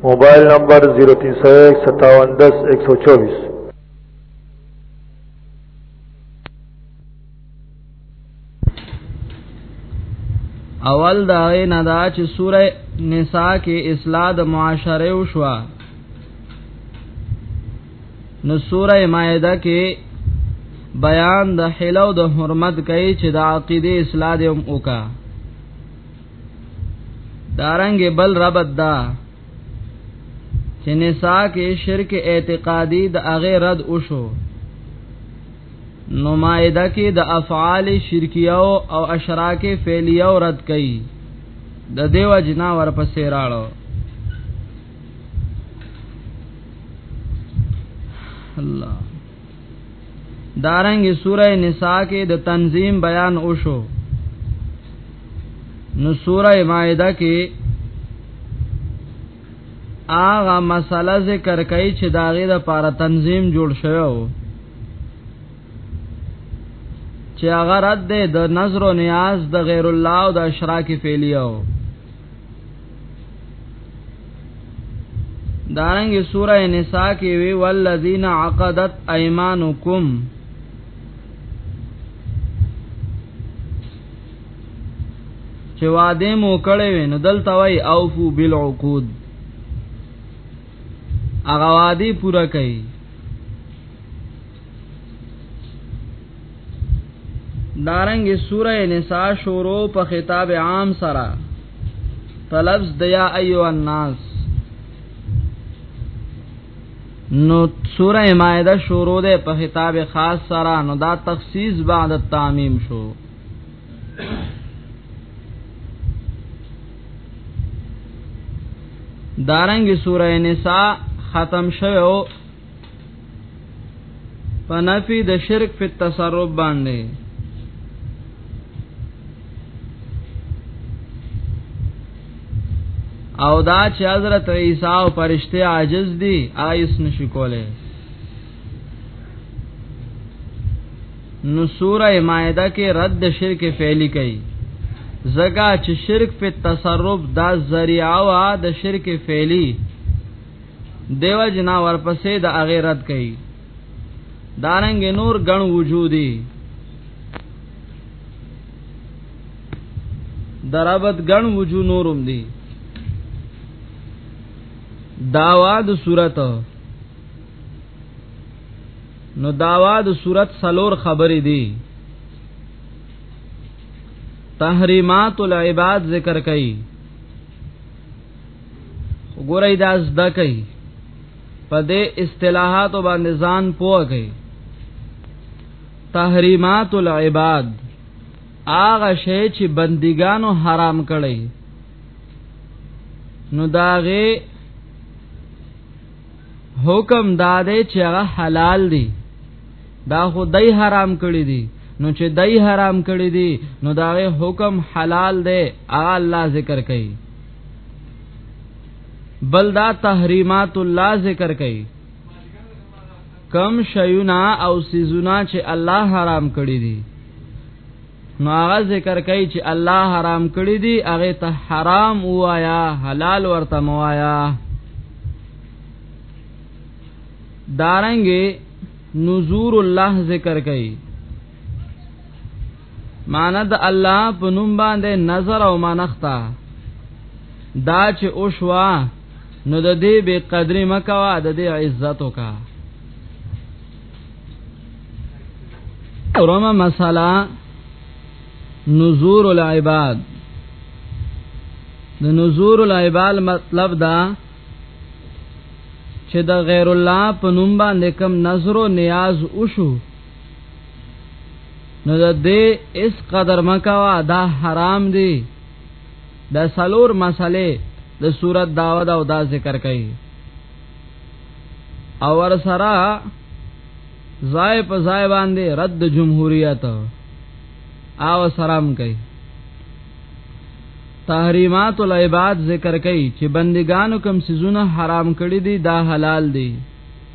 موبایل نمبر 03015710124 اول دا نه دا چې سوره نساء کې اصلاح د معاشره او شوا نو سوره مائده کې بیان د حلو د حرمت کوي چې د عقیده اصلاح دی هم وکړه دارنګ بل ربط دا چې نساء کې شرک اعتقادي د هغه رد وشو نو مائده کې د افعال شرکیه او اشراک فعلیه رد کړي د دیو جنا ورپسې راړو الله دارنګ سوره نساء کې د تنظیم بیان وشو نو سوره مائده کې آغا مسله ذکر کئی چې داغی دا پارا تنظیم جوړ شویو چې هغه رد ده د نظر و نیاز د غیر الله او د اشراک فعلیو دارنګ سوره نساء کې وی والذین عقدت ايمانکم چې واده مو کړی وي نو دلته وای اوفو بالعقود هغه وادي پورا کړي دارنګ سوره نساء شروع په خطاب عام سره په لفظ د یا ایو الناس نو سوره مائده شروع ده په خطاب خاص سره نو دا تخصیص بعد التعمیم شو دارنګ سوره نساء ختم شوه فنفی د شرک په تصرف باندې او دا چې حضرت عیسی او فرشته عاجز دي آیس نشي کوله نو سوره مائده کې رد شرک فعلی کوي زګه چې شرک په تصرف دا ذریعہ وا د شرک فعلی دیو جنا ورپسې د هغه رد کړي دارنګ نور غن وجودي درابت غن وجو نورم دي داوا د صورت نو داوا د صورت سلور خبرې دي تحریمات العباد ذکر کړي ګورې دا زده کوي په دې اصطلاحات باندې ځان پوه کوي تحریمات العباد هغه شی چې بندګانو حرام کړي نو داغه حکم دادې چې هغه حلال دي دا خو دای حرام کړی دي نو چې دای حرام کړی دي نو داغه حکم حلال دی هغه الله ذکر کوي بل دا تحریمات الله ذکر کوي کم شیونا او سیزونا چې الله حرام کړی دي نو هغه ذکر کوي چې الله حرام کړی دي هغه ته حرام وایا حلال ورته موایا دارنګ نذور الله ذکر کوي معنا د الله په نوم باندې نظر او منختا دا چې اوشوا نو د دې به قدر مکوا د دې عزت وکا اورمه مساله نزور العباد د نزور العباد مطلب دا چې د غیر الله په نوم باندې کوم نظر او نیاز وشو نو د دې اس قدر مکوا دا حرام دی دا سلور مسئله د صورت داوا دا او دا ذکر کړي او ور سره زای په زای باندې رد جمهوریت او سلام کوي تحریمات العباد ذکر کوي چې بندگانو کم سيزونه حرام کړی دي دا حلال دي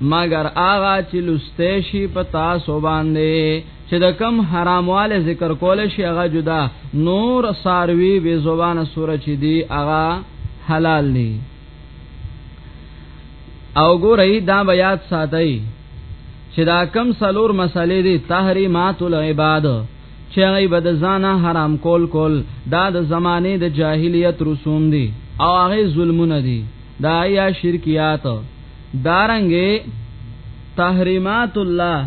مگر آغا چې لسته شي په تاسو باندې چې د کم حرامواله ذکر کول شي هغه جدا نور ساروي به زبانه سوره چې دی هغه حلال دي او ګورئ دا بیات ساتئ چې دا کم سلور مسلې دي تحریمات العباد چې هغه بد ځانه حرام کول کول دا د زمانه د جاهلیت رسوم دي او هغه ظلمونه دي دا یا شرکیات دارنګه تحریمات الله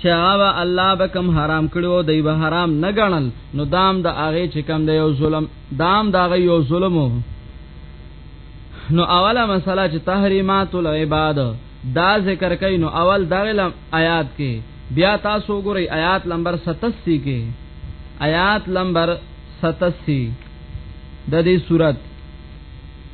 چې هغه الله به کم حرام کړو دی به حرام نه ګڼل نو دام د دا هغه چې کم دی یو ظلم دام دا هغه یو ظلم نو اوله مسله چې تحریمات العباد دا ذکر کین نو اول دا آیات کې بیا تاسو ګورئ آیات نمبر 87 کې آیات نمبر 87 د دې صورت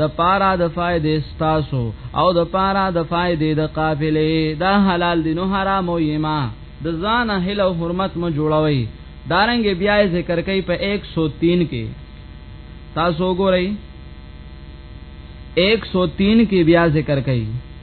د پارا د فائدې استاسو او د پارا د فائدې د قافلې دا حلال دي نو حرام وي ما د ځان هله او حرمت مو جوړوي دارنګ بیا ذکر کوي په 103 کې تاسو ګورئ 103 کې بیا ذکر کوي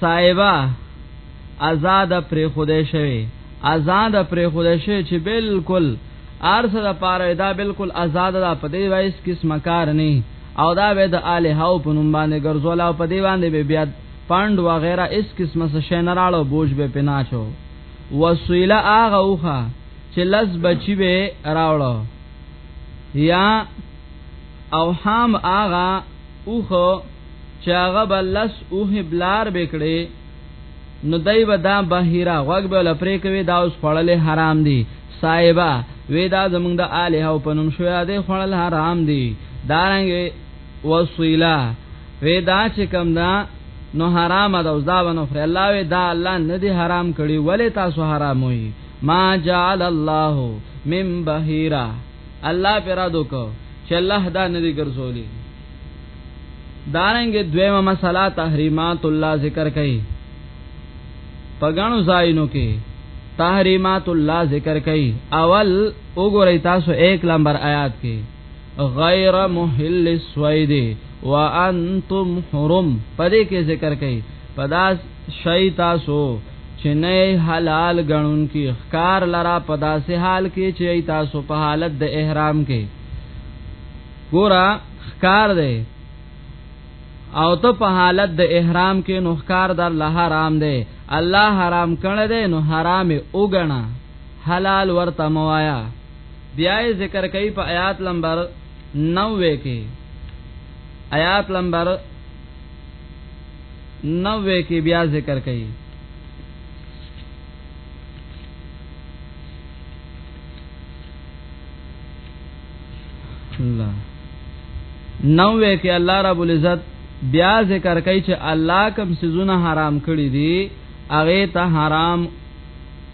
صاحبہ آزاد پر خوده شوی آزاد پر خوده شوی چې بالکل ارسه د پاره دا بالکل آزاد ده په دې وایس کس مکار نه او دا به د اله هاو په نوم باندې ګرځول او په دې باندې به بیا پاند و غیره اس قسمه څه شین راړو بوج به پناچو وسیله اغه اوخه چې لز بچی به راوړو یا او حام آغا اوښ چې هغه به لس اوښې بلار به کړې نو دای به دا بهیره غوږ به له پرې کوي دا اوس خوړلې حرام دي صاحبہ وې دا زمونږ د آله او پنوم شویا دې خوړل حرام دي دارنګ وصیلا وې دا چې کم دا نو حرام ده اوس دا ونه خره الله وې دا الله نه دي حرام کړي ولې تاسو حرام وي ما جعل الله من بهیره الله پر رادو کو چې الله دا نه دی ګرځولي دارنګ دویمه مسله تحریمات الله ذکر کړي پګانو زاینو کې تحریمات الله ذکر کړي اول وګورئ تاسو 1 نمبر آیات کې غیر محل السوید وانتم حرم پدې کې ذکر کړي پداس شي تاسو چې نه یی حلال ګڼونکي ښکار لره په داسې حال کې چې ای تاسو په حالت د احرام کې ګورا ښکار دی او ته په حالت د احرام کې نو ښکار در له حرام دی الله حرام کړی دی نو حرام اوګنا حلال ورته موایا بیا ذکر کوي په آیات نمبر 90 کې آیات نمبر 90 کې بیا ذکر کړي الله 90 کې الله رب العزت بیا ذکر کوي چې الله کوم سيزونه حرام کړی دي هغه ته حرام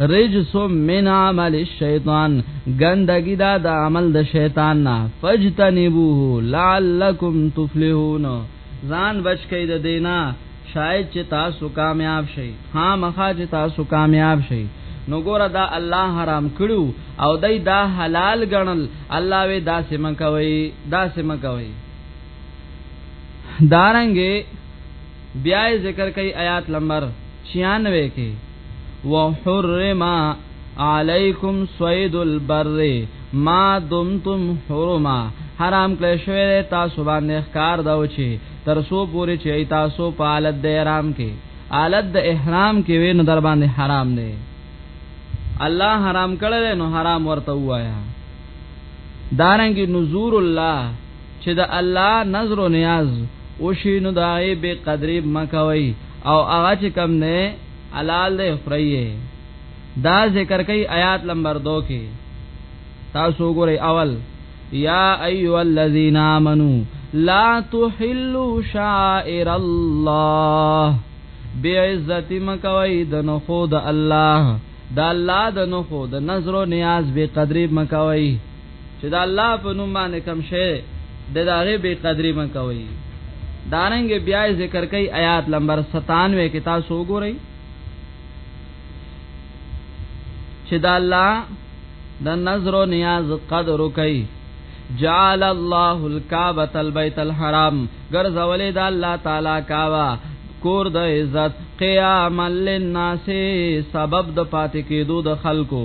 رجس من عمل الشیطان گندگی دا د عمل د شیطان نه فجتنبوه لعلکم تفلحون ځان بچ کئ د دینا شاید چې تاسو کامیاب شئ ها مخا چې تاسو کامیاب شئ نو ګوره دا الله حرام کړو او دای دا حلال ګڼل الله وی دا سم کوي دا سم کوي دارنګه بیا یې ذکر کوي آیات نمبر 96 کې وحرم علیکم صید البر ما دمتم حرما حرام کړی شوی دی تاسو باندې ښکار دا و چې تر سو پورې چې تاسو په حالت د احرام کې حالت د احرام کې وینو در باندې حرام دی الله حرام کړی نو حرام ورته وایا دارنګ نذور الله چې د الله نظر او نیاز او شی نو دای به قدرې مکوي او هغه چې کم نه حلال دی خړی دا ذکر کوي آیات نمبر 2 کې تاسو ګورئ اول یا ایو الذین آمنو لا تحلوا شائر الله بعزت مکوي د نو خود الله د الله د نو خود نظر او نیاز به قدرې مکوي چې د الله په نوم باندې کم شي د داغه بے قدری من کوي دارنګ بیا ذکر کوي آیات نمبر 97 کې تاسو وګورئ چې د الله د نظر او نیاز قدر کوي جعل الله الكعبه البيت الحرام ګرځولې د الله تعالی کاوا کور د عزت قیام للناس سبب د پاتې کېدو د خلکو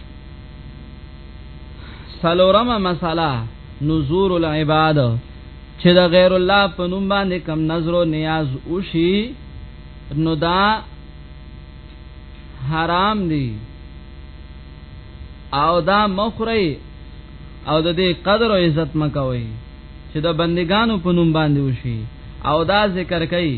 سلورمه مساله نذور العباد چې د غیر الله په نوم باندې کم نظر او نیاز وشي نو دا حرام دي او دا مخری او د دې قدر او عزت مکوي چې د بندگانو په نوم باندې وشي او دا ذکر کوي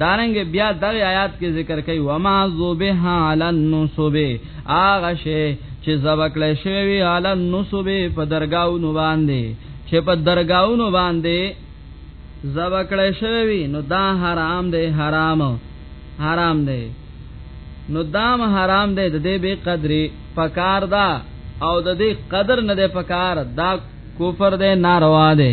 دارنګ بیا دغه آیات کې ذکر کوي وما ذبح علی النصب اغه شی چې زبکل شوی علی النصب په درگاونو باندې چې په درگاونو باندې زبکل شوی نو دا حرام دی حرام حرام دی نو دام حرام دی د دې به قدرې پکار دا او د دې قدر نه دی پکار دا کفر دی ناروا دی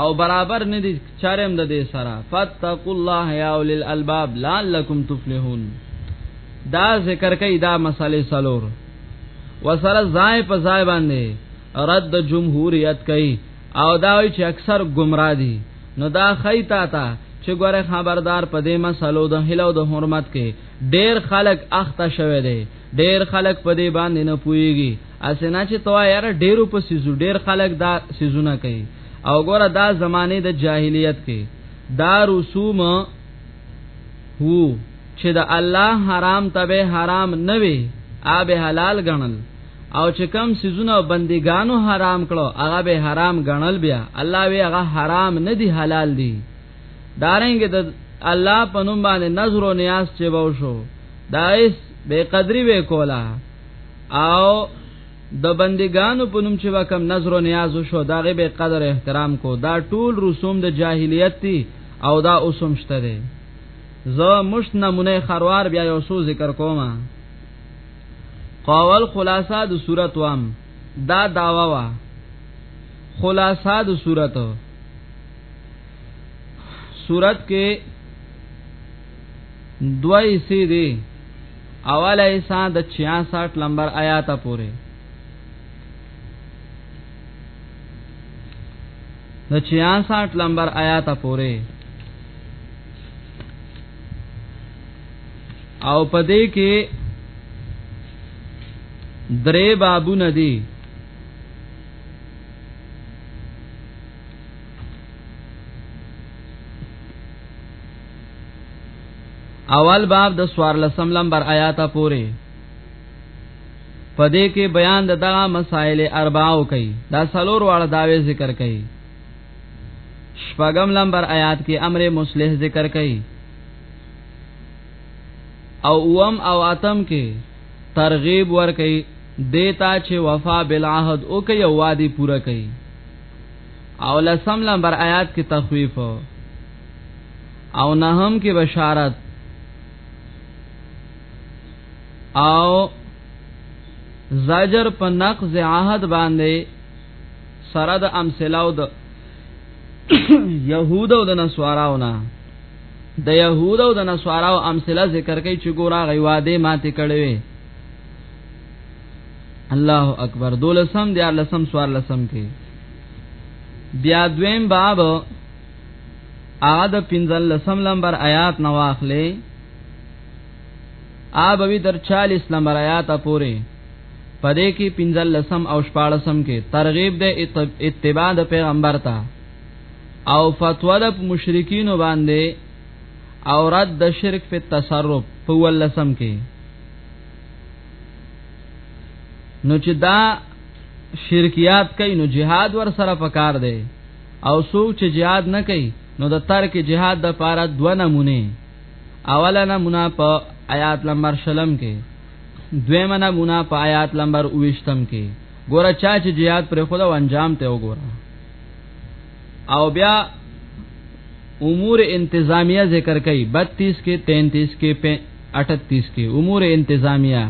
او برابر نه دي چرم د دې سره فتقوا الله یا اول الالباب لعلکم تفلحون دا ذکر کوي دا مسالې سلور وسره ځای په ځای باندې رد جمهوریت کوي او دا وی چې اکثر گمراه دي نو دا خیتا تا چې ګوره خبردار په دې مسلو د هلو د حرمت کې ډیر خلک اخته شوه دي ډیر خلک په دې باندې نه پويږي اسنه چې توا یاره ډیرو په سیزو ډیر خلک دا سیزونه کوي او ګوره دا زمانه د جاهلیت کې دا رسوم وو چې د الله حرام تبه حرام نه وي آب حلال غنل او چې کم سيزونه بندګانو حرام کړو هغه به حرام غنل بیا الله وی هغه حرام نه دي حلال دي دارنګ د الله په نوم باندې نظر او نیاز چې وو شو دا ایس بے قدری وی کولا او د بندګانو په نوم چې وکم نظر او نیاز شو دا غي به قدر احترام کو دا ټول رسوم د جاهلیت دي او دا اوسم شته دي زه مشت نمونه خروار بیا یو سو ذکر کوم قول خلاصہ د صورت وام دا داوا وا خلاصہ د صورت صورت کې دوی سي دي اوله ایسا د 66 نمبر آیات پورې د 66 نمبر آیات پورې او پدې کې درې بابونه دي اول باب د سوار لسم لمبر آیات پورې پدې کې بیان د دغه مسائل اربعو کوي دا سلور واړه داوی ذکر کوي شپږم لمبر آیات کې امر مصلح ذکر کوي او اوم او اتم کې ترغیب ور کوي دیتا چې وفا بالعهد او کوي وادي پورا کوي او لسم لمبر آیات کې تخویف او نهم کې بشارت او زجر په نقض عهد باندې سره د امثلاو د يهود او د نصاراو نه د يهود او د نصاراو امثله ذکر کوي چې ګورا غي واده ماته کړي الله اکبر دولسم دی لسم سوار لسم کې بیا دویم باب هغه د پنځل لسم لمبر آیات نو اخلي آبوی تر 40 لمبر آیات پورې پدې کې پنځل لسم او شپاړسم کې ترغیب د اتباع د پیغمبر ته او فتوا د مشرکین باندې او رد د شرک په تصرف په ولسم کې نو چې دا شرکیات کوي نو جهاد ور سره پکار دی او څوک چې جهاد نه کوي نو د ترک جهاد د پاره دوه نمونه اوله نمونه په آیات نمبر شلم کې دویمه نمونه په آیات نمبر 28 کې ګوره چا چې jihad پر خدا و انجام ته وګوره او بیا امور انتظامیه ذکر کړي 32 کې 33 کې 38 کې امور انتظامیه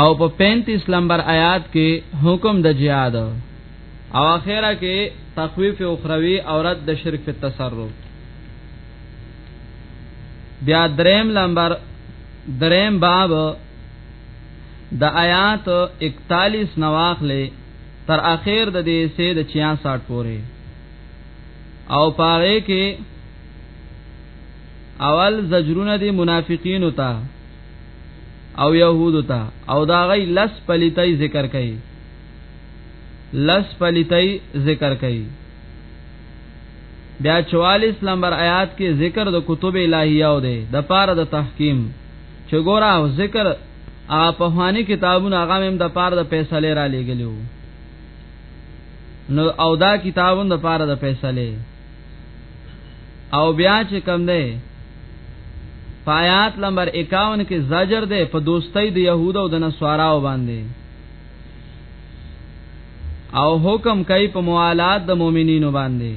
او په 35 نمبر آیات کې حکم د جهاد او اخره کې تخویف اخروی او رد د شرک په تصرف بیا دریم نمبر دریم باب د آیات 41 نواخلې تر اخر د دې سه د 66 پورې او پاره کې اول زجرونه دي منافقین ته او يهود ته او دا غي لس پلیتای ذکر کوي لس پلیتای ذکر کوي بیا 44 نمبر آیات کې ذکر د کتب الہیه او ده د پاره د تحکیم چې ګوره ذکر هغه په هاني کتابونو هغه هم د پاره د فیصله را لېګلو نو او دا کتابون د پاره د فیصله او بیا چې کم ده پایات نمبر 51 کې زجر ده په دوستۍ د يهودو او د نصاراو باندې او حکم کوي په موالات د مؤمنینو باندې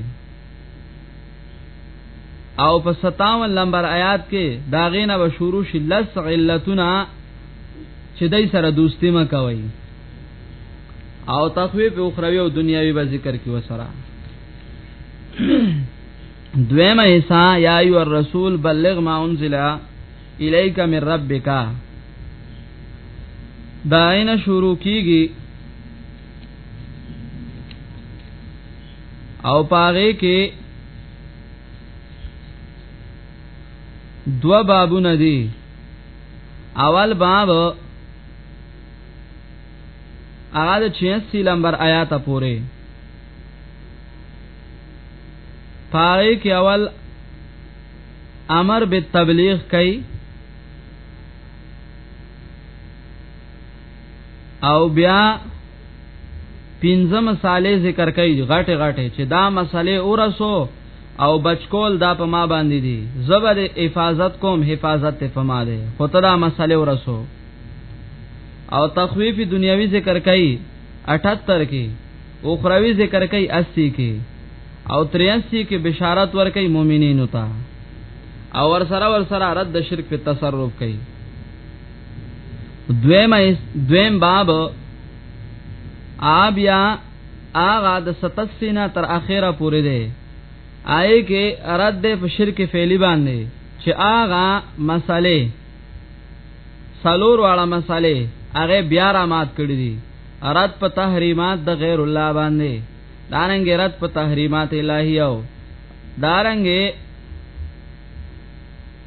او په 57 نمبر آیات کې داغینه به شروع شي لس علتونه چې دای سره دوستی ما کوي او تخویف اخروی او دنیاوی به ذکر کی وسره دویمه حصہ یا ایو الرسول بلغ ما انزل الیک من ربک دا عین شروع کیږي او پاره کې دو بابونه دي اول باب هغه د 86 نمبر آیات پورې پاره کې اول امر به تبلیغ کوي او بیا پنځه مسالې ذکر کوي غټه غټه چې دا مسالې اورسو او بچکول دا په ما باندې دي زبر حفاظت کوم حفاظت ته فما ده خو ته دا مسالې اورسو او تخویف دنیاوی ذکر کئ 78 کې اخروی ذکر کئ 80 کې او 83 کې بشارت ور کئ مؤمنینو ته او ور سره ور سره رد شرک په تصرف کئ دویم دویم باب آبیا آغا د 87 نه تر اخره پورې دی آئے کې رد په شرک فعلی باندې چې آغا مسئله سلور واړه مسالې هغه بیا را مات کړی دي رد په تحریمات د غیر الله باندې دارنګ رد په تحریمات الهی او دارنګ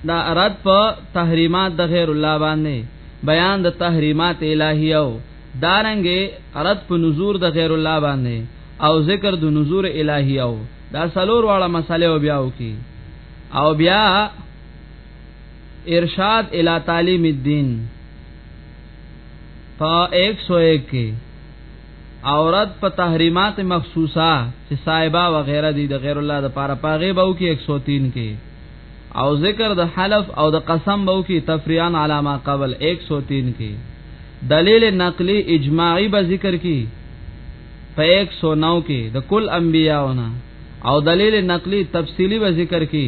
دا رد په تحریمات د غیر الله باندې بیان د تحریمات الهی او دارنګ رد په نزور د غیر الله باندې او ذکر د نزور الهی او دا سلور واړه مسالې او بیا وکي او بیا ارشاد الی تعلیم الدین په 101 کې عورت په تحریمات مخصوصه چې صایبه و غیره دي د غیر الله د پاره پاغه به کې 103 کې او ذکر د حلف او د قسم به کې تفریعا علامه قبل 103 کې دلیل نقلی اجماعی به ذکر کې په 109 کې د کل انبیاونه او دلیل نقلی تفصیلی به ذکر کې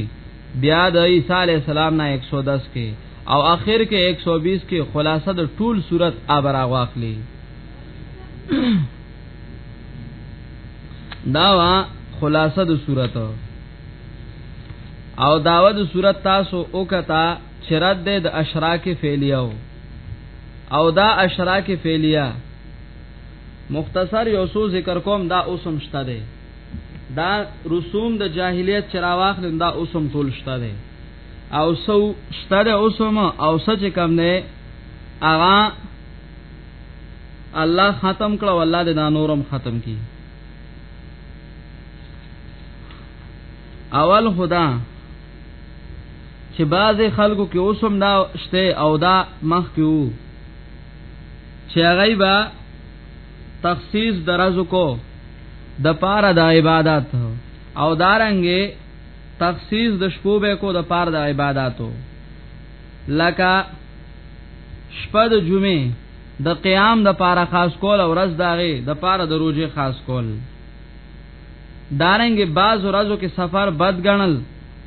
بیا د عیسی علی السلام نه 110 کې او اخر کې 120 کې خلاصه د ټول صورت ابرا واخلي دا وا خلاصه د صورت او داوه د صورت تاسو او کتا چرد د اشراک فعلیه او دا اشراک فعلیه مختصر یو سو ذکر کوم دا اوسم شته ده دا رسوم د جاهلیت چراواخلین دا اوسم ټول شته دی او سو شته دی اوسم او سچ کم نه اغا الله ختم کړه والله د نورم ختم کی اول خدا چې بعضې خلکو کې اوسم دا شته او دا مخ کې وو چې هغه به تخصیص درزو کو د پاره د عبادت او دارنګې تخصیص د شپو به کو د پاره د عبادتو لکه شپه د جمعې د قیام د پاره خاص کول او ورځ داغه د پاره د روزه خاص کول دارنګې بعض ورځو کې سفر بد ګڼل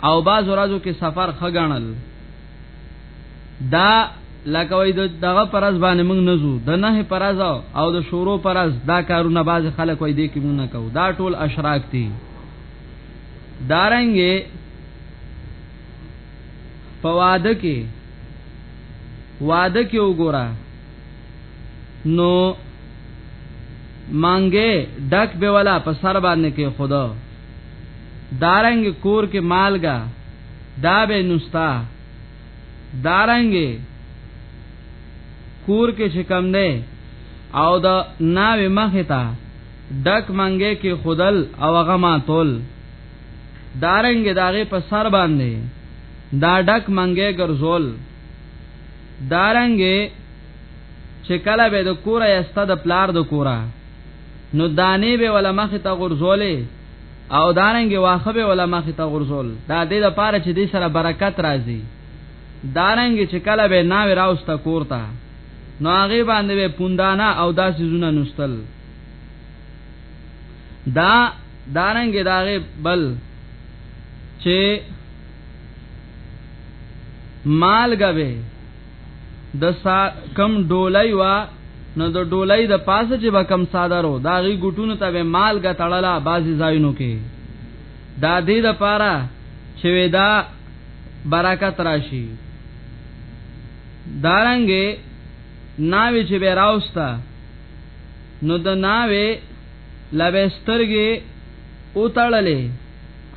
او بعض ورځو کې سفر خ ګڼل دا لکه وای دغه پرز باندې موږ نه زو د نه پرز او د شورو پرز دا کارونه باز خلک وای دي کې موږ نه کو دا ټول اشراک دي دارنګې په واده کې واده کې وګوره نو مانګه ډک به ولا په سر باندې کې خدا دارنګ کور کې مالګه دا به نستا دارنګې کور کې چې کم دی او د ناوې مخې ته ډک منګې کې خودل او هغه ماتول دارنګې داغې په سر باندې دا ډک منګې ګرځول دارنګې چې کله به د کوره یسته د پلار د کوره نو دانې به ولا مخې ته غرزولې او دارنګ واخه به ولا مخ ته غرزول دا د لپاره چې د سره برکت راځي دارنګ چې کله به ناوې راوسته کوړتا نو هغه باندې به پوندانه او داسې زونه نستل دا دارنګ داغه بل چې مالګه به د سا کم ډولای وا نو د ډولای د پاسه چې به کم صادرو دا غي ګټونو ته به مالګه تړله بازي ځایونو کې دا دې د پاره چې ودا برکت راشي دارنګې ناوی چې به راوستا نو د ناوی لبه سترګې او تړلې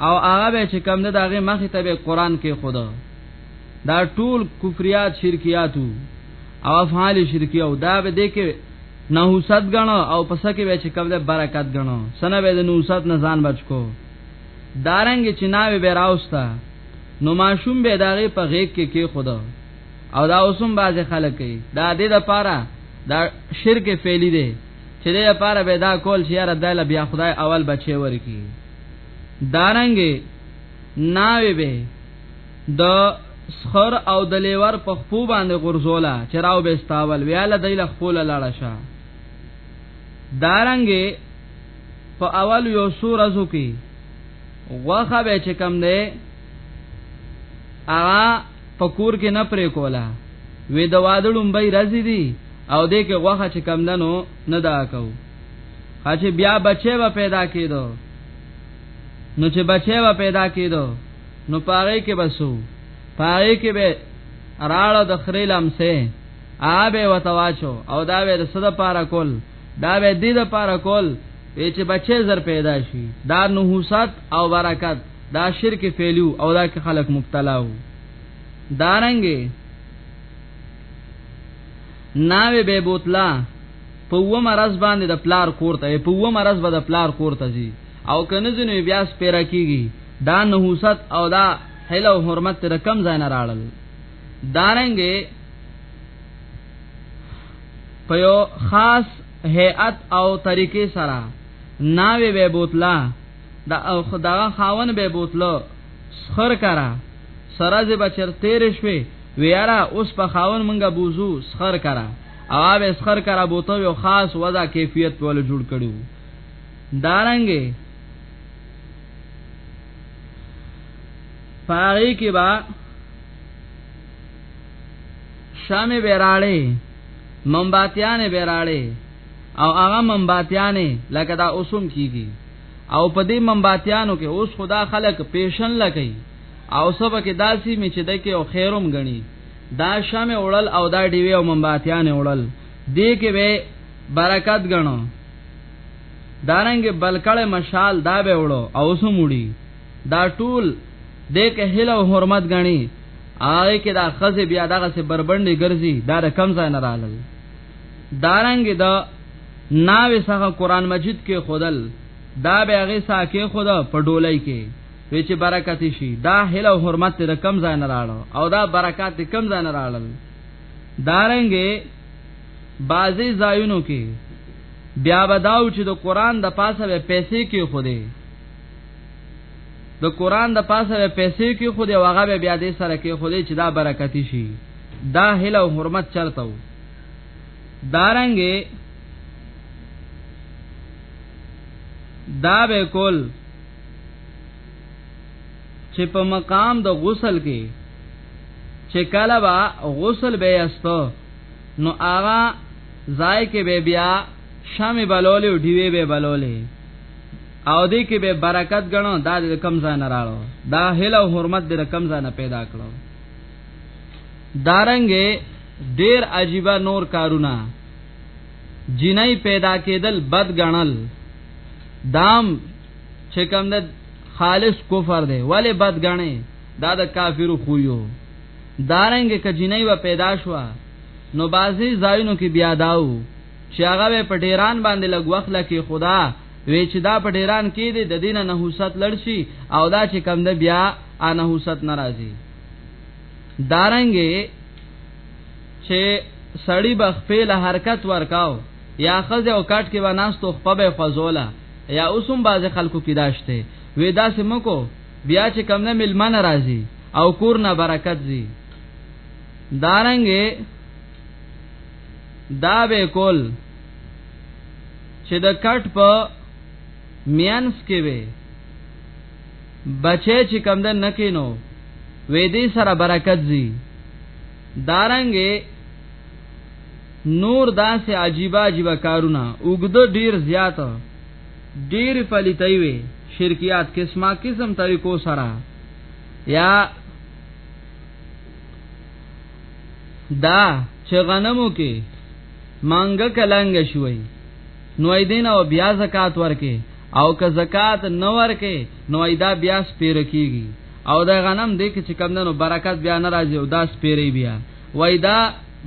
او هغه چې کم نه داغه مخ ته به قران کې خدا دا ټول کفریات شرکیات او افعال شرکیه او دا به دې کې نحوست غنو او پس کې به چې کوم برکت غنو سنه به د نحوست نه ځان بچ کو دارنګ چې ناوې به راوستا نو ماشوم به داغه په غیږ کې کې خدا او دا اوسم باز خلک کوي دا دې د پاره دا شرک فعلی دی چې دې لپاره به دا کول چې یاره دله بیا خدای اول بچي ورکی دارنګ ناوې به د سخر او د لیور په خپو باندې غرزوله چې راو به استاول ویاله دای له خپل لاړه شه دارنګې په اول یو سور ازو کې غوخه به چې کم دی هغه پکور کې نه پرې کولا وې د وادړم به راځي دي او دې کې غوخه چې کم دنو نه دا کو هڅه بیا بچي به پیدا کېدو نو چې بچي و پیدا کېدو نو پاره کې بسو پاره کې به راړه د خرې لمسه آبه وتواچو او دا به د صد پاره کول دا به د د پاره کول چې بچي زر پیدا شي دا نحوست او برکت دا شرک فعلیو او دا کې خلک مبتلا وو دارنګې ناوې به بوتلا په و مرز باندې د پلار کور ته په و مرز به د پلار کور ته زی او کنه ځنه بیا سپیرا کیږي دا نحوست او دا حل او حرمت تر کم ځای نه راړل دارنګه په یو خاص هيئت او طریقې سره ناوي به بوتلا دا او خدا خاون به بوتلو سخر کرا سرازه بچر تیر شوي ویارا اوس په خاون منګه بوزو سخر کرا هغه به سخر کرا بوته یو خاص ودا کیفیت په ول جوړ کړو دارنګه پاره کې با شام بیراړې منباتیان بیراړې او هغه منباتیان لکه دا اوسم کیږي او په دې منباتیانو کې اوس خدا خلق پیشن لکې او سبا کې داسې می چې دکې او خیروم غني دا شمه وړل او دا ډیوی او منباتیان وړل دې کې به برکت غنو دارنګ بلکړه مشال دا به وړو او سموړي دا ټول دې کې هله او حرمت غني آی کې دا خزه بیا دغه سه بربندې ګرځي دا د کم ځای نه رالل دارنګ دا ناوې څنګه قران مجید کې خودل دا به هغه ساکه خدا په ډولای کې وی چې برکت شي دا هله او حرمت د کم ځای نه راړو او دا برکات د کم ځای نه راړل دارنګې بازي ځایونو کې بیا بداو چې د قران د پاسه به پیسې کې خو دې د قران د پاسه به پیسې کې خو دې واغه به بیا دې سره کې خو دې چې دا برکت شي دا هله او حرمت چرته وو دارنګې دا به کول چې په مقام د غسل کې چې کله با غسل به استو نو آغا ځای کې به بیا شمع بلولې او ډیوې به بلولې او دې کې به برکت غنو دا د کم ځای نه راړو دا هل او حرمت د کم ځای نه پیدا کړو دارنګې ډیر عجیب نور کارونه جنای پیدا کېدل بد غنل دام چې کوم د خالص کفر دی ولی بد غنی دا د کافر خو یو دارنګ کجنې و پیدا شو نو بازي زاینو کې بیا داو چې هغه په ډیران باندې لګ وخت لکه خدا وی چې دا په ډیران کې دی د دینه نه حسد لړشي او دا چې کم ده بیا ان حسد ناراضي دارنګ چې سړی بخپل حرکت ورکاو یا خزه او کټ کې وناستو خپه به خوزوله یا اوسم باز خلکو کې داشته وې داسې مکو بیا چې کم نه ملما ناراضي او کور نه برکت زی دارنګې دا به کول چې د کټ په میانس کې وي بچې چې کم ده نکینو وې دې سره برکت زی دارنګه نور داسې عجیبه عجیبه کارونه اوګد ډیر زیات ډیر پلیتای وي شرکیات قسمه قسم طریقو سره یا دا چې غنمو کې مانګ کلنګ شوي نو ایدین او بیا زکات ورکه او که زکات نه ورکه نو ایدا بیا سپیر کیږي او دا غنم دې کې چې کم دنو برکت بیا ناراضي او دا سپيري بیا وای دا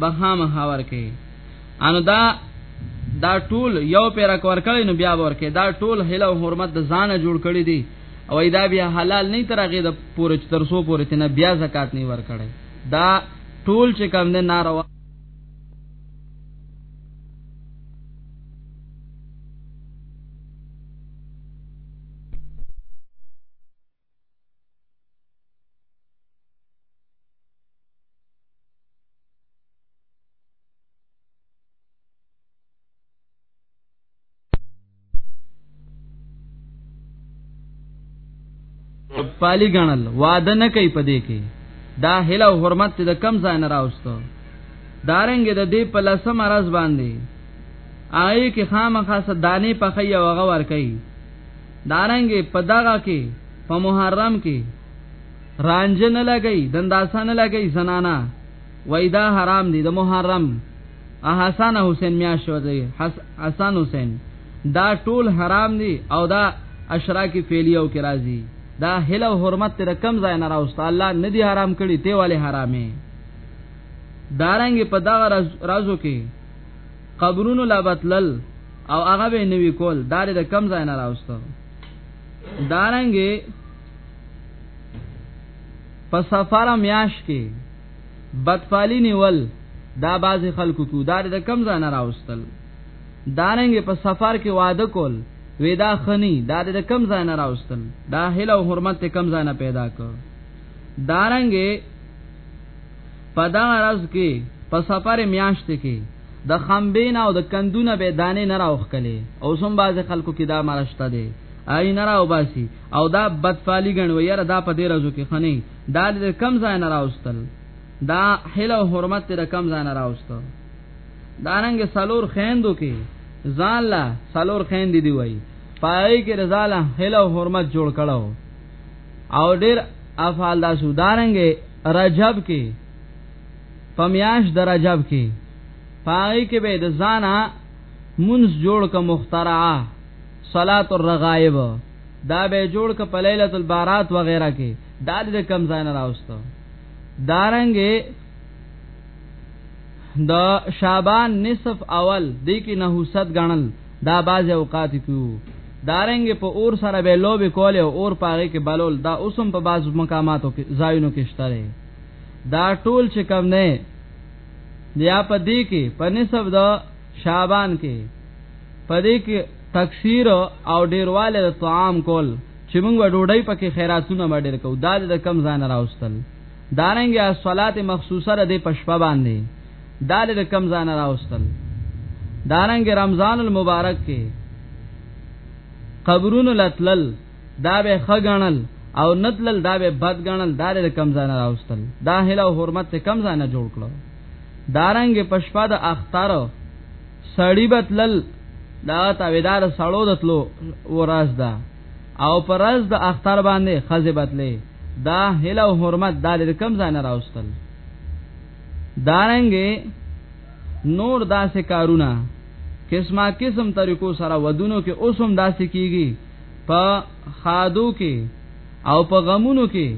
بهام هاور کې انو دا دا ټول یو پیرا کور کړي نو بیا ورکه دا ټول هله او حرمت د ځانه جوړ کړي دي او دا بیا حلال نه ترغه د پورې تر سو پورې تنه بیا زکات نه ور کړي دا ټول چې کم نه ناروا پالی غنل واده نه کوي پدې کې دا هله او حرمت د کم ځای نه راوستو دارنګ د دې په لسم راز باندې آی کې خامخا صدانه په خي او غور کوي دارنګ په دغه کې په محرم کې رانج نه لګي دنداسه نه لګي زنانا وېدا حرام دي د محرم حسن حسین میاش وځي حسن حسین دا ټول حرام دي او دا اشراک فعلیو کې راځي دا هل او حرمت تر کم ځای نه راوست الله نه دي حرام کړي ته والے حرامه دارنګ په دا رازو کې قبرونو لا بتلل او هغه به نوی کول دا د کم ځای نه راوستو دارنګي په سفر میاش کې بدفالی نیول دا بازي خلکو کو دا د کم ځای نه راوستل دارنګي په سفر کې واده کول ودا خنی دا د کم ځای نه راوستل دا هله او حرمت کم ځای نه پیدا کړ دارنګي په دا راز کې په سفر میاشت کې د خمبین او د کندونه به دانه نه راوخلې او سم باز خلکو کې دا مرشته دي آی نه راو باسي او دا بدفعلی غنوي یره دا په دې رازو کې خني دا د کم ځای نه راوستل دا حل او حرمت د کم ځای نه راوستل دا رنګ سلور خیندو کې ځاله سلور خیند دی وای پای کې رضاله حل او حرمت جوړ کړو او ډیر افعال دا شو دارنګ رجب کې پمیاش د رجب کې پای کې به د زانا منز جوړ ک مخترعه صلات الرغائب دا به جوړ ک په ليله البارات وغيرها کې دا د کم ځای نه راوستو دارنګ د شعبان نصف اول د کې نحوست غنل دا باز اوقات کیو دارنګ په اور سره به لوبي کول او اور پاره کې بلول دا اوسم په باز مقاماتو کې زاینو کې شتره دا ټول چې کم نه یا په دې کې په نسب د شعبان کې په دې کې تکثیر او ډیرواله د طعام کول چې موږ ډوډۍ پکې خیراتونه باندې کو دا د کم ځان راوستل دارنګ یا صلات مخصوصه ده په شپه باندې دال د کم ځان راوستل دارنګ رمضان المبارک کې قبرونو لتلل دا به خغنل او نتلل دا به بد غنل دا د کم ځان راوستل دا هله او حرمت ته کم ځان جوړ کړو دارنګ پشپا د اختر سړی بتلل دا تاویدار سړو دتلو ورځ ده او پر ورځ د اختر باندې خزه بتلې دا هله او حرمت دا د کم ځای نه راوستل دارنګ نور داسې کارونه قسمه قسم طریقو سره ودونو کې اوسم داسې کیږي په خادو کې او په غمونو کې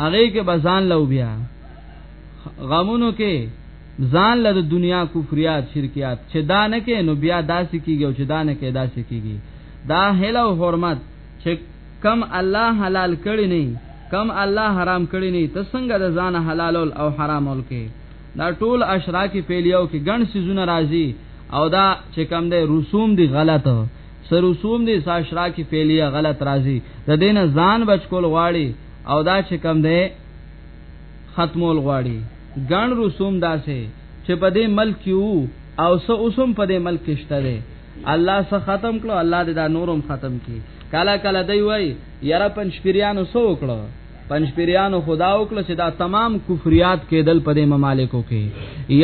هغه کې بزان لو بیا غمونو کې ځان له دنیا کفریات شرکیات چې دا نه کې نو بیا داسې کیږي او چې دا نه کې داسې کیږي دا هله او حرمت چې کوم الله حلال کړی نه کوم الله حرام کړی نه ته څنګه د ځان حلالول او حرامول کې دا ټول اشراکی پیلیو کې ګڼ سيزونه راځي او دا چې کم ده رسوم دي غلط سر رسوم دي ساشراکی پیلیه غلط راځي د دین ځان بچ کول غواړي او دا چې کم ده ختمول غواړي ګڼ رسوم داسې چې په دې ملک یو او سه اوسم په دې ملک شته الله سره ختم کړو الله دې دا نورم ختم کړي کله کله دی وای یاره پنځپیرانو سو وکړو پنځپیرانو خدا وکړه چې دا تمام کفریات کېدل په دې ممالکو کې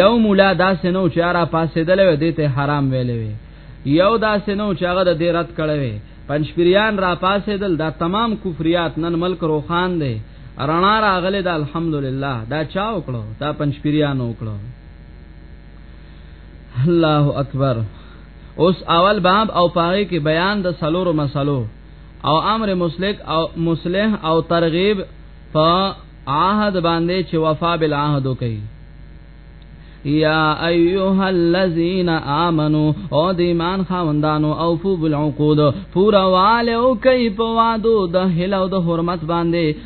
یو مولا دا سينو چارا پاسې دلې دې ته حرام ویلې وی یو دا سينو چې هغه د دې رد کړې وی پنځپیران را پاسې دل دا تمام کفریات نن ملک روخان دی رڼا راغله دا الحمدلله دا چا وکړو دا پنځپیرانو وکړو الله اکبر اوس اول باب او پاره کې بیان د سلورو مسلو او امر مسلک او مصلح او ترغیب په عهد باندې چې وفا بالعهد کوي یا ایها الذین آمنو او د ایمان خوندانو او فو بالعقود پورا والو کوي په وادو د هلو د حرمت باندې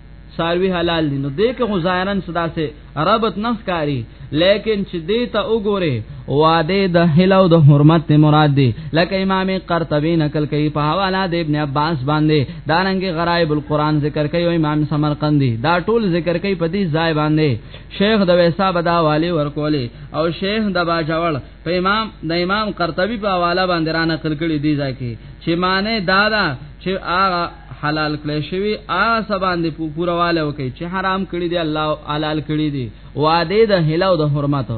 ساروی حلال دي نو دې کې خو ظاهرا صدا سه ربط نه ښکاری لیکن چې دې ته وګوره واده د هلو د حرمت ته مراد دي لکه امام قرطبي نقل کوي په حواله د ابن عباس باندې دارنګ غرائب القرآن ذکر کوي او امام سمرقندي دا ټول ذکر کوي په دې ځای باندې شیخ د ویسا بدا والی ورکولې او شیخ د باجوړ په امام د امام قرطبي په حواله باندې را نقل کړي دي ځکه چې معنی دا دا چې هغه حلال کړی شوی آس باندې پورواله وکي چې حرام کړی دی الله حلال کړی دی وعده د هله او د حرمت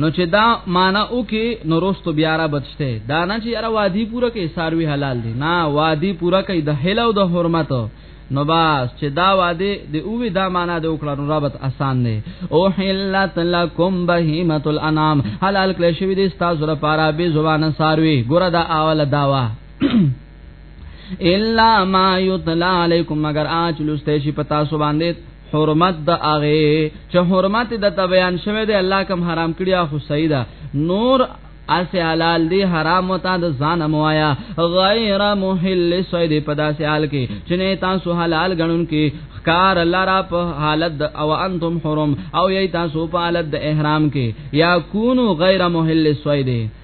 نو چې دا معنا او کې نو روستو بیا را بچته دا نه چې یاره وادي پوره کې ساروي حلال دي نه وادي پوره کې د هله او د حرمت نو باس چې دا واده د اوې دا معنا د وکړه نو رابط آسان دی او حلت لکم بهیمت الانام حلال کله شوی د استاد لپاره به زبان ساروي ګره دا اوله داوا الا ما یطلع علیکم مگر اچ لسته شي پتا سو باندې حرمت د اغه چې حرمت د تبیان شوه دی الله کوم حرام کړیا خو سیدا نور اسی حلال دی حرام وتا د ځان موایا غیر محل سید په داسې حال کې چې نه تاسو حلال غنون کې کار الله را په حالت د او انتم حرم او یی تاسو په حالت د احرام کې یا کونو غیر محل سویده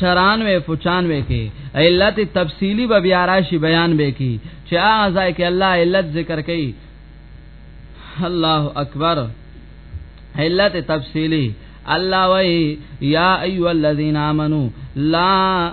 چران وې پوچان وې کې علت تفصیلی به بیا راشي بیان به کې چې هغه ځای کې الله علت ذکر کوي الله اکبر علت تفصیلی الله وی یا ایو الذین آمنو لا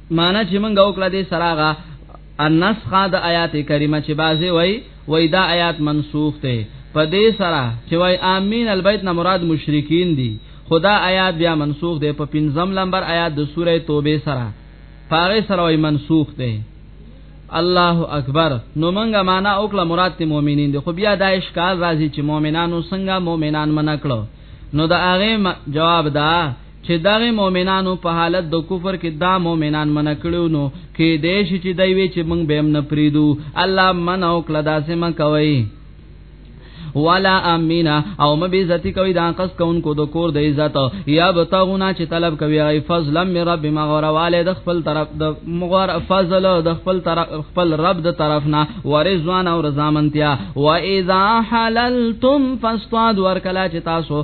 معنا چې مونږه وکړه دې سراغه النسخه د آیات کریمه چې بازي وای وای دا آیات منسوخ ته په دې سره چې وای امین البیت نه مراد مشرکین دي خدا آیات بیا منسوخ دی په پنځم لمبر آیات د سوره توبه سره پاره سره وای منسوخ دی الله اکبر نو مونږه معنا وکړه مراد ته مؤمنین دي خو بیا دا اشکال راځي چې مؤمنانو څنګه مؤمنان منکړو نو دا هغه جواب ده چې دغه مؤمنانو په حالت د کفر کې دا مؤمنان منع کړو نو کې دې شي چې دوی وی چې موږ به هم نه پریدو الله منع وکړه دا سم کوي ولا امینا او مبي عزت کوي دا قص کون کو د کور د عزت یا بتغونا چې طلب کوي ای فضل من رب مغور والے د خپل طرف د مغور فضل د خپل طرف خپل رب د طرف نه ورزوان او رضامندیا و اذا حللتم فاصطاد ورکلا چې تاسو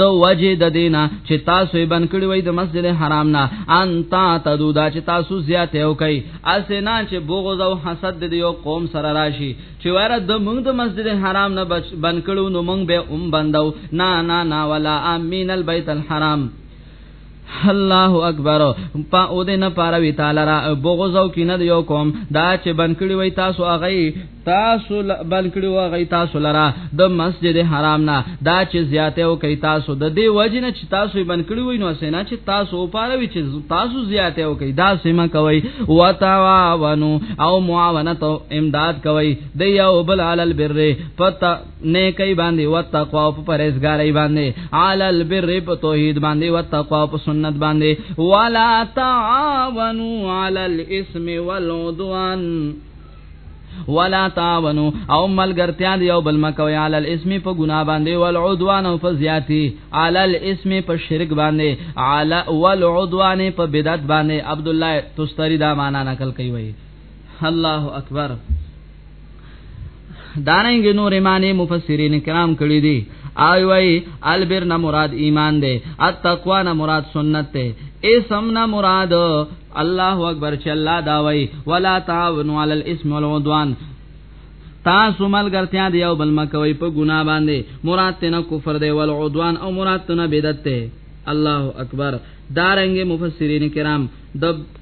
د وجه د دینا چې تاسو یې بن کړی وای د مسجد حرام نه ان تا تدودا چې تاسو زیات یو کوي اسنا چې بغض او حسد د یو قوم سره راشي چې وره د موږ د مسجد حرام نه بن کړو نو موږ به اوم بندو نه نه نه ولا امین البیت الحرام الله اکبر په او دې نه پاره وی تعالی را بغض او کینه دی یو کوم دا چې بن کړی وای تاسو هغه تاسو بن کړی و هغه تاسو لرا د مسجد حرام نه دا چې زیاته او کوي تاسو د دې وجه نه چې تاسو یې بن کړی وای نو سینا چې تاسو او پاره وی چې تاسو زیاته او کوي دا سیمه کوي وتاوانو او معاونت او امداد کوي د یو بل علل بر پتا نیکی باندې او تقوا په پرهیزګاری باندې علی البر په توحید باندې او تقوا په سنت باندې ولا تعاونوا علی الاسم والعدوان ولا تعاونوا او ملګرتیا دی او بل مکوي علی الاسم په ګنا باندې والعدوان او فزیاتی علی الاسم په شرک باندې علی والعدوان په بدعت باندې عبد الله تستری دا معنا نقل کوي الله اکبر داننګ نور معنی مفسرین کرام کړی دی آی وای البر نه مراد ایمان دی التقوا نه مراد سنت دی اسم نه مراد الله اکبر چې الله دا وای ولا تعاونوا علی الاسم والعدوان تاسو ملګرتیا دی او بل مکوي په ګنا باندې مراد تنه کفر دی ول عدوان او مراد تنه بدعت دی الله اکبر دارنګ مفسرین کرام د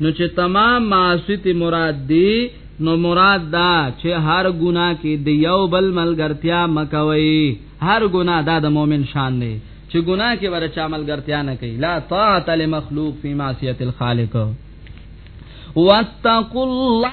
نو چې تمام معاصی ته مراد دی نو مراد دا چې هر ګناه کې د یو بل ملګرتیا مکوي هر ګناه دا د مؤمن شان دی چې ګناه کې ور چا ملګرتیا نه کوي لا طاعت لمخلوق فی معصیت الخالق واتقوا الله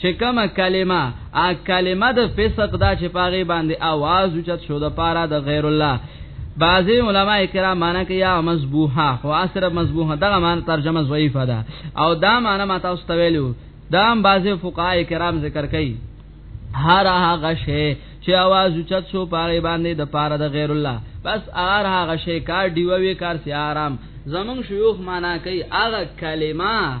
چې کومه کلمه ا کلمه د فسق دا چې پاغه باندې आवाज اوچت شو د پاره د غیر الله بعضی علما کرام معنی کوي یا مذبوحه خو اثر مذبوحه دغه معنی ترجمه ضعیفه ده او دا معنی ما تاسو ته ویلو دا هم بعضی فقهای کرام ذکر کوي هر هغه شی چې आवाज اوچت شو پاره باندې د پاره د غیر الله بس هر هغه شی کار دیوي کار سي آرام زمون شيوخ معنی کوي هغه کلمه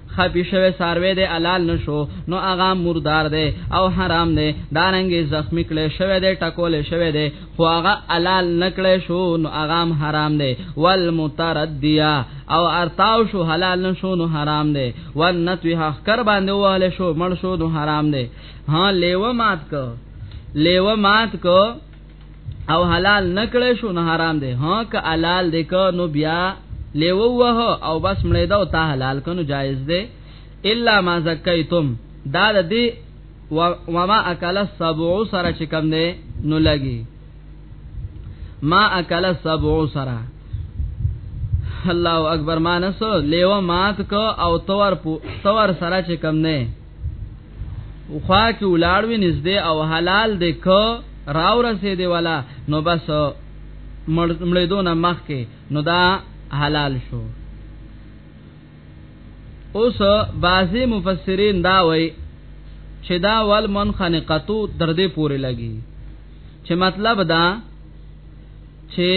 خپي شوی ساروی دی حلال نشو نو هغه مردار دی او حرام دی دارنګي زخمی کړي شوی دی ټکول شوی دی خو هغه حلال نکړي شو نو هغه حرام دی والمتردیا او ارتاو شو حلال نشو نو حرام دی ونتوی حق کر باندې واله شو مړ شو نو حرام دی ها لیو مات کو لیو مات کو او حلال نکړې شو نه حرام دی ها که حلال دی که نو بیا لیو وه او بس مړې دا او تا حلال کنو جایز دی الا ما زکیتم دا د دې وما اکل السبع سره چې کم دی نو لګي ما اکل السبع سره الله اکبر مانسو لیو مات کو او تور تور سره چې کم نه خوا کې ولاړ وي نږدې او حلال دې ک راو رسې دی ولا نو بس مړې دونه مخ کې نو دا حلال شو اوس بعضی مفسرین دا وای چې دا ول منخنقتو در دې پورې لګي چې مطلب دا چې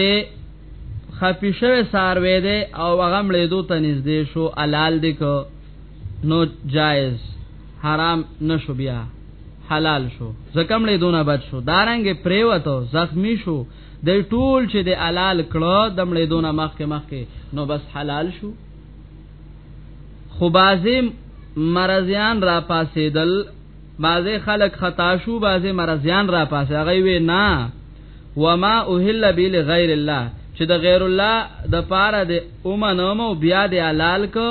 خپیشه ساروي دې او هغه مړې دوه تنځ دې شو حلال دې کو نو جائز حرام نشو بیا حلال شو زکمړې دونه بد شو دارنګ پریوتو زخمی شو د ټول چې د حلال کړه دمړې دونه مخکې مخکې نو بس حلال شو خو بازي مرزيان را پاسېدل بازي خلق خطا شو بازي مرزيان را پاسې هغه وی نه وما اوهل بی لغیر الله چې د غیر الله د پاره د اومنوم بیا د حلال کو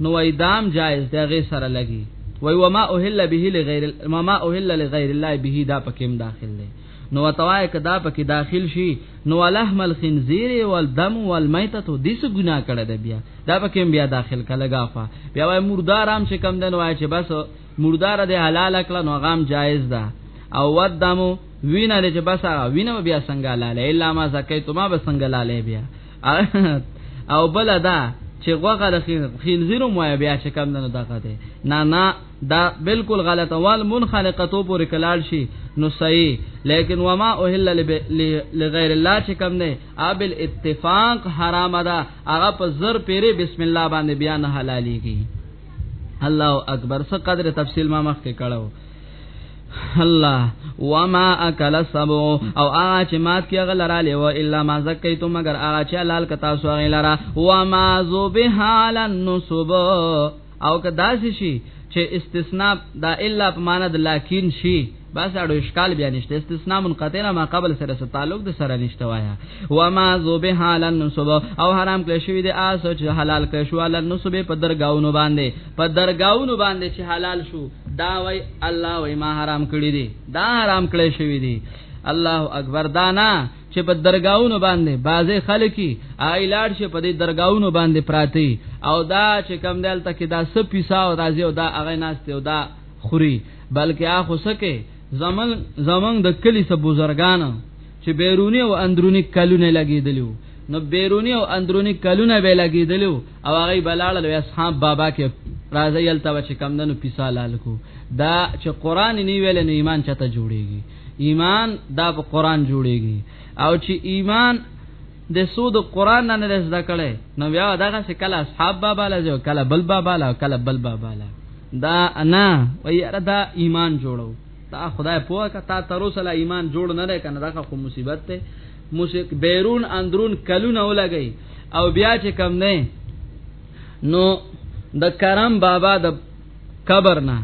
نو وای دام جایز دی غي سره لګي وای وما اوهل به لغیر مما اوهل لغیر الله به دا پکیم داخل دی نو وتوای کدا پکې داخل شي نو لحم الخنزیر والدم والمیتۃ دې څه ګناه کړه دی بیا دا پکې بیا داخل کله غافا بیا وای مردارام چې کم دن وای چې بس مردار دې حلال کړه نو غام جایز ده او ودمو وینه دې چې بس وینه بیا څنګه لاله الا ما زکیتما به څنګه لاله بیا او بل دا چې غوغه د خنزیرو مو بیا چې کم نه دغه ده نه نه دا بالکل غلطه وال منخلقتو پورې کلال شي نو صحیح لیکن وما اوهل لغیر الله چې کم نه ابل اتفاق حرام ده هغه په زر پیری بسم الله باندې بیا نه حلاليږي الله اکبر څه قدر تفصیل ما مخکې کړو الله وما اکل سبع او هغه چې مات کې غل را لیو الا ما زکیتم مگر هغه چې لال کتا سو غل را وما ذبح علی النصب او که داسې شي چې استثناء دا الا په معنا د لکن شي بس اړو اشکال بیا نشته استثناء منقطع ما قبل سره سره تعلق د سره نشته وایا و ما ذوب حالن نصب او حرام کړی شوی دی آسو چې حلال کړی شو حلال نصب په درگاونو باندې په درگاونو باندې چې حلال شو دا وای الله وای ما حرام کړی دي دا حرام کړی شوی دي الله اکبر دانا چې په درگاونو باندې بازه خلکی ایلاړ شي په دې درگاونو باندې پراتی او دا چې کم دلته کې دا سپی ساو راځي او دا اغه ناشته او دا خوري بلکې اخو سکه زمن زمن د کلی سب بزرگان چې بیرونی او اندرونی کلونه لګیدلو نو بیرونی او اندرونی کلونه به لګیدلو او هغه بلاړه لوی اصحاب بابا کې راځي یلته چې کم دنو پیسا لالکو دا چې قران نه ویل نو ایمان چاته جوړیږي ایمان دا په قران جوړیږي او چې ایمان د سود قران نه نه زده کړي نو بیا دغه څه کله اصحاب بابا له جو کله بل بابا له کله بل بابا له دا انا ویره دا ایمان جوړو تا خدای پوه کا تا تر اوسه لا ایمان جوړ نه دی کنه دا خو مصیبت ته موسیق بیرون اندرون کلونه ولګي او بیا چې کم نه نو د کرم بابا د قبر نه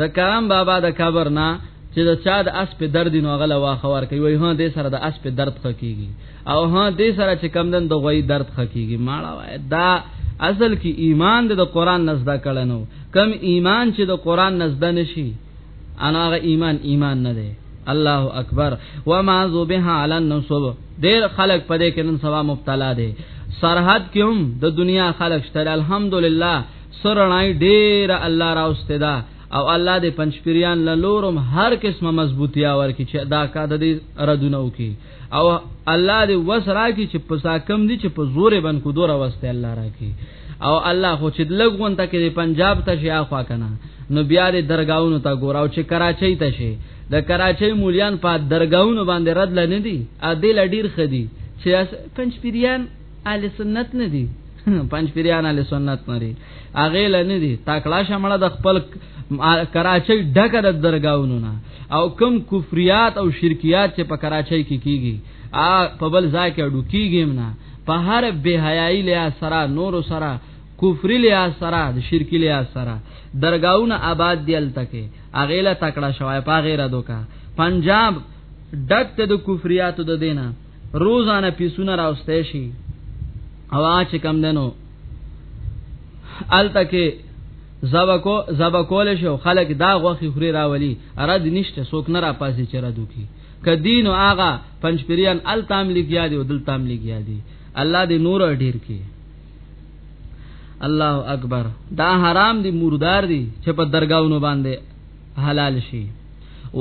د کرم بابا د قبر نه چې د چا د اس په درد نو غل واخور کوي وای هه دې سره د اس په درد خکېږي او هه دې سره چې کم دن د غوي درد خکېږي ماړه وای دا اصل کې ایمان د قران نزدا کړنو کم ایمان چې د قران نزدا نشي انا غ ایمان ایمان نه دی الله اکبر وما ذبح علی النصب ډیر خلق پدې کې نن سبا مبتلا دي سرحد کې هم د دنیا خلق شته الحمدلله سرنای ډیر الله راوسته دا او الله دې پنځپیران لورم هر قسمه مضبوطیا ورکړي چې دا کا د دې ردونه وکي او الله دې وسرا کی چې په ساکم دي چې په زور باندې کو دوره واسطه الله راکی او الله خو چې لګون ته کې پنجاب ته شي اخوا کنه نو بیا دې درگاونو ته ګور او چې کراچۍ ته شي د کراچۍ مولیان په درگاونو باندې رد لنه دي ا دې لډیر خدي چې پنځ پیریان اهل سنت نه دي پنځ پیریان اهل سنت نه دي هغه لنه دي تکړه شمړه د خپل کراچۍ ډکه د درگاونو نه او کم کفریات او شرکیات چې په کراچۍ کې کیږي ا په بل ځای کې اډو کیږي نه په هر بے حیايي لیا سره نور سره کفری لیا سره د شرکی لیا سره درگاونه آباد دیل تکي اغیله تکړه شوای په غیره دوکا پنجاب ډک ته د کفریاتو د دینه روزانه پیسونه راوستي شي او اچ کم دنو الته کې زبکو زبکول شو خلک دا غوخي خوري راولي رد نشته سوک نه را پاسي چر دوکي کدین او آغا پنځپریان ال تام لګیا دی او دل تام لګیا دی الله دې نور ډیر کې الله اکبر دا حرام دی مردار دی چې په درگاونو باندې حلال شي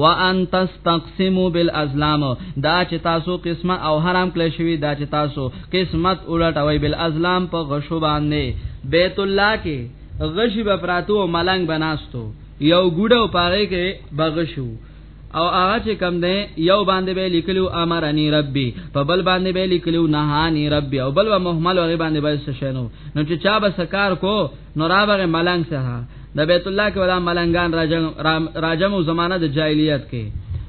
وان تستقسموا بالازلام دا چې تاسو قسمه او حرام کړی شوی دا چې تاسو قسمت الټوي بالازلام په غشو باندې بیت الله کې غشي به پراتو او ملنګ بناستو یو ګډو پاره کې بغشو او هغه چې کم ده یو باندې به لیکلو امرنی ربي په بل باندې به لیکلو نهانی ربي او بل به محمل هغه باندې به شنو نو چې چا به سکار کو نو رابغه ملنګ سه د بیت الله کې ولا ملنګان راجم راجم او زمانہ د جاهلیت کې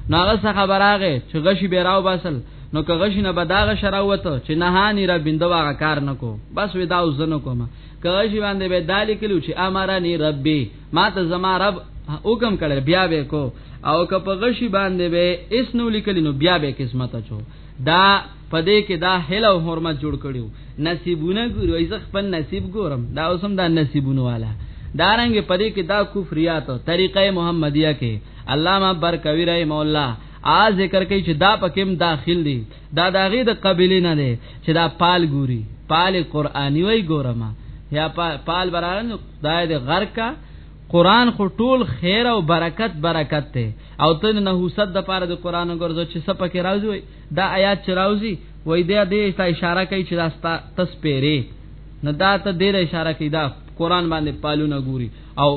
نو هغه څه خبراغه چې غشي به راو باسل نو که غشي نه بداغه شراوته چې نهانی را بندواغه کار نکو بس ودا او زنه کومه که غشي باندې به دالی کلو چې امرانی ربي ما ته زما رب حکم کړل بیا به کو او که په غشي باندې به اس نو لیکل نو بیا به قسمت چو دا په دې کې دا هله او حرمت جوړ کړیو نصیبونه ګوري وای زه خپل نصیب ګورم دا اوسم دا نصیبونه والا دارنګ په دې کې دا کفریات طریقې محمدیه کې علامه برکوی رحم الله ا ذکر کوي چې دا پکم داخل دي دا داغه د قبيله نه دي چې دا پال ګوري پال قرآني وای ګورما یا پال بران دا د غر کا قران خو ټول خیر او برکت برکت ته او تن نه صد د پاره د قران ګرځو چې سپکه راځوي دا آیات چې راوځي وای دا دې ته اشاره کوي چې دا ستا تس پیری نه دا ته دې اشاره کوي دا قران باندې پالونه ګوري او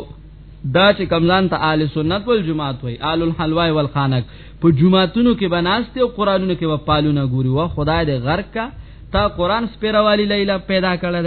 دا چې کمزان ته اهل سنت والجماعت وای اهل الحلوا والخانق په جمعاتونو کې بناسته او قرانونو کې په پالونه ګوري وا خدای دې غرق کا تا قران سپیروالی لیلا پیدا کړل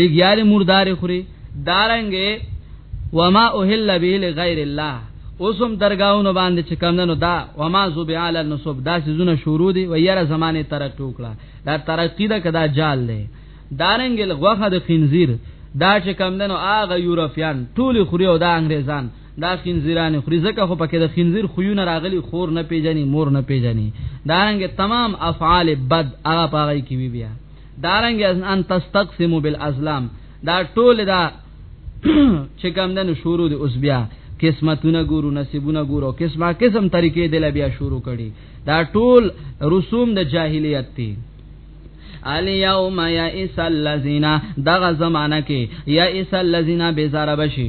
لګیال مردار خوري دارنګې وما اوهل به لغیر الله اوسم درگاہونو باندې چې کمندنو دا وما زبعال النصب دا سيزونه شروع دي و یاره زمانه ترقی وکړه دا ترقی دا کدا جال دی دارنګ الغوخه د خنزیر دا چې کمندنو اغه یورپیان ټول خوري او دا انګريزان دا خنزیران خوري ځکه خو پکې د خنزیر خوونه راغلي خور نه پیژني مور نه پیژني دارنګ تمام افعال بد هغه پاغي کې بیا دارنګ ان تستقسموا بالازلام دا ټول دا چې کوم دنو شروع دي اوس بیا قسمتونه ګورو نصیبونه ګورو قسمه قسم طریقې دل بیا شروع کړي دا ټول رسوم د جاهلیت دي الیوم یئس الذین دغه زمانہ کې یئس الذین بیزار بشي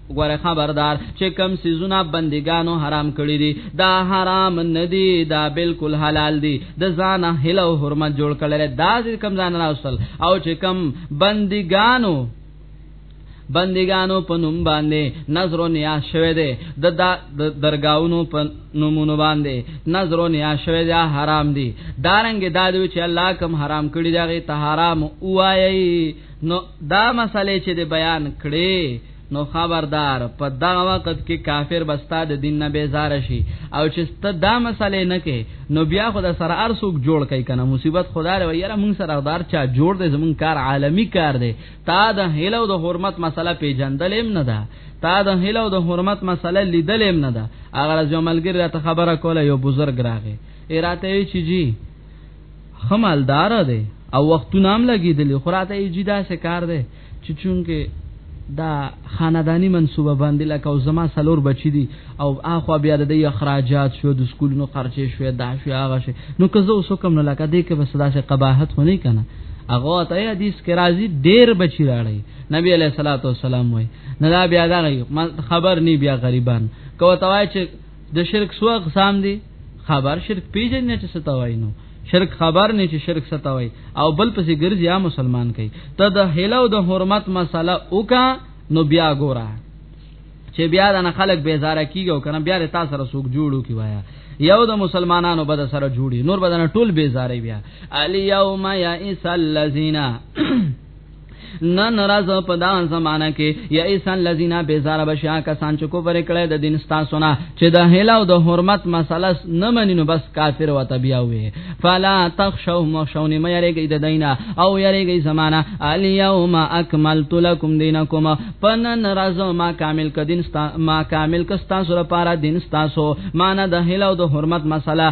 وګوره خبردار چې کم سيزونه بندګانو حرام کړی دي دا حرام نه دي دا بالکل حلال دي د ځان هل او حرمت جوړ کړل دا کم ځان راوصل او چې کم بندګانو بندګانو په نوم باندې نظر او نیا شوه دي د درگاونو په نومونو باندې نظر او نیا شوه دي حرام دي دارنګ دا دوی چې الله کم حرام کړی دا غي ته حرام وایي نو دا مسئله چې د بیان کړي نو خبردار په دا وخت کې کافر بستا د دین نه بیزار شي او چې ست دا مسئله نه کې نو بیا خو د سره ارسوک جوړ کوي کنه مصیبت خدا له یاره مونږ سره غدار چا جوړ دې زمون کار عالمی کار دی تا د هیله او د حرمت مسئله پیجندلم نه ده تا د هیله او د حرمت مسئله لیدلم نه ده اگر از یو ملګری ته خبره کوله یو بزرګ راغی اراته یې چی جی خمالدار دی او وختونه هم لګیدلی خراته یې جدا سه کار دی چې چونکه دا خاندانی منصوبه باندې لکه او زما سلور بچی دي او اخو بیا د اخراجات شو د سکولونو خرچې شو دا شو هغه شو نو که زه اوسو کوم نو لکه دې کې بس داسې قباحت خونی کنه هغه ته حدیث کې راځي ډېر بچی راړي نبی علیہ الصلوۃ والسلام وای نه دا بیا دا خبر نه بیا غریبان کو توای چې د شرک سو اقسام دي خبر شرک پیژنې نه چې ستوای نو شرک خبر نه چې شرک ستوي او بل پسې ګرځي یا مسلمان کوي ته د هله او د حرمت مسله وکا نو بیا ګوره چې بیا د خلک بیزاره کیږي او کنه بیا د تاسو سره سوق جوړو کی وایا یو د مسلمانانو بد سره جوړي نور بدن ټول بیزاره بیا الیوم یا اسلذینا نن راز په دا زمانہ کې یا ایسان لذینا بیزار بشیا کسان چې کوفر کړي د دین ستا سنا چې د هلا او د حرمت مسله نه منینو بس کافر و تبیا وي فلا تخشوا مخشون ما یریږي د دینا او یریږي زمانہ الیوم اکملت لکم دینکم پنن راز ما کامل ک دین ستا ما کامل ک ستا سره پارا دین ستا سو معنا د هلا او د حرمت مسله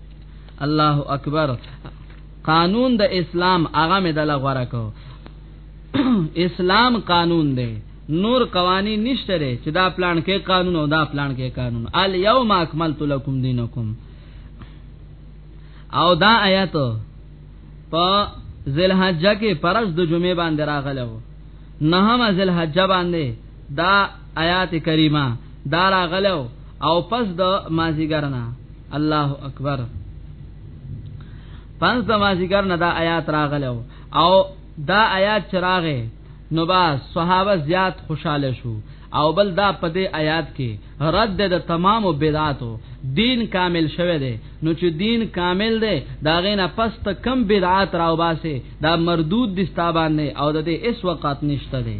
الله اکبر قانون د اسلام هغه مې دلا غوړه کو اسلام قانون دی نور قوانین نشته لري چې دا پلان کې قانون او دا پلان کې قانون ال یوم اکملت لکم دینکم او دا آیت په ذل حجه کې پرز د جمعې باندې راغلو نهمه ذل حجه باندې دا آیات کریمه دا راغلو او پس د مازیګر نه الله اکبر پس د مازیګر نه دا آیات راغلو او دا آیات چراغه نو با صحابه زیات خوشاله شو او بل دا په دې آیات کې رد د تمام بدعاتو دین کامل شوه دی نو چې دین کامل دی دا غینه پس ته کم بدعات راو باسه دا مردود دستابان نه او د دې اس وقت نشته دی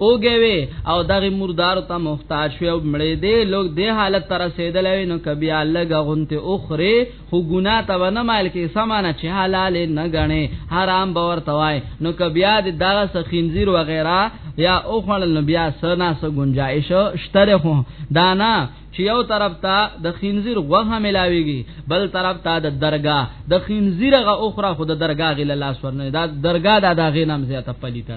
اوګوي او دغه مردار ته محتاج شوی او مړې دی لوګ دی حالت تر رسیدلې نو کبي الله غونته اخره خو ګنا ته ونه مال کې سمانه چې حلال نه غني حرام باور توای نو کبي د دغه سخینزیر و غیره یا او خړل نو بیا سنا س گنجائش شتره خو دانا چې یو طرف ته د خنزیر غوغه ملاويږي بل طرف ته د درگاه د خنزیرغه اخره خو د درگاه غل لاس ورنه دا درگاه د داغې نام زیاته پلیته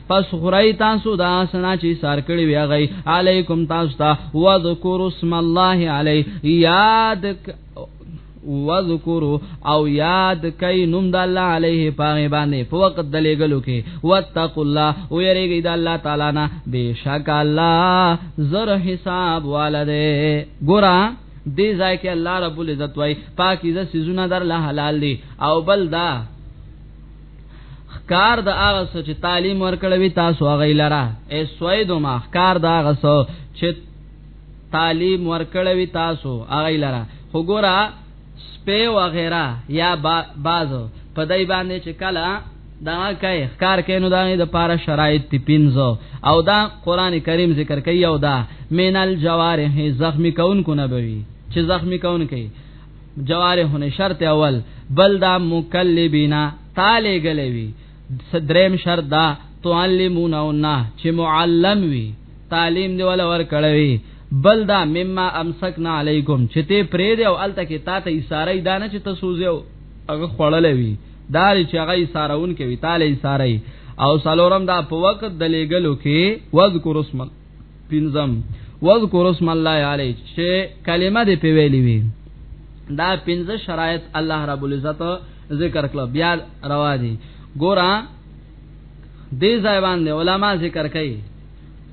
پس خورای تاسو دا سنا چې سار کړی وی غي علیکم تاسو ته وذکر اسم الله علی یاد وذکرو او یاد کای نوم د الله علیه پاغه باندې په وخت د لګلو کې واتقوا الله او یریږي د الله تعالی نه بشک الله زر حساب والده ګورا دې ځای کې الله رب العزت وای پاکیزه سيزونه در له حلال دي او بل دا خکار د هغه څه چې تعلیم ورکړوي تاسو هغه لره ای سویدو ما خکار د هغه څه چې تعلیم ورکړوي تاسو هغه لره خو ګوره سپه و غیره یا بازو په دای باندې چې کله دا کوي خکار کینو دا د پاره شرایط تی پینځو او دا قران کریم ذکر کوي او دا مینل جوارح زخمی کون کو نه بوي چې زخمی کون کوي جوارح نشر ته اول بل دا مکلبینا تاله غلې وی صدریم شرط دا تعلمون او نه چې معلم وی تعلیم دی ولا ور کړوي بل دا مما امسکنا علیکم چې ته پرې دی او الته کې تا ته اشاره دانه چې ته سوځو هغه خړلې وی دا چې هغه اشارهون کوي تاله اشاره او سلورم دا په وخت د لګلو کې وذکر اسم پنځم واذکر اسم الله علی چې کلمه دې په ویلې وي دا پنځه شرایط الله رب العزت ذکر کړ بیا روا دي ګورا دې ځای باندې علما ذکر کوي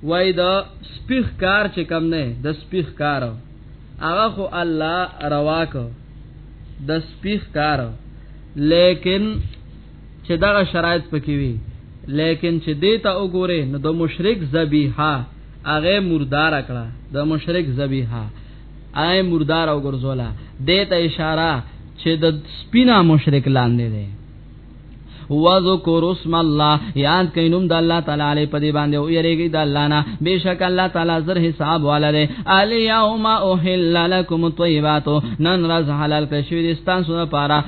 وای دا سپیخ کار چې کم نه د سپیخ کار هغه خو الله روا کو د سپیخ کار لیکن چې دغه شرایط پکې وي لیکن چې دیتا وګوره نو د مشرک ذبیحه هغه مردار کړه د مشرک ذبیحه هغه مردار او ګرځولا دیتا اشاره چې د سپینا مشرک لاندې دی وذکر اسم الله یاد کینوم د الله تعالی علی په دی باندې او یریږي د الله نه بشک الله تعالی زر حساب والره الیوم احل لکم الطیبات نن رز حلال کړی شوی د ستاسو لپاره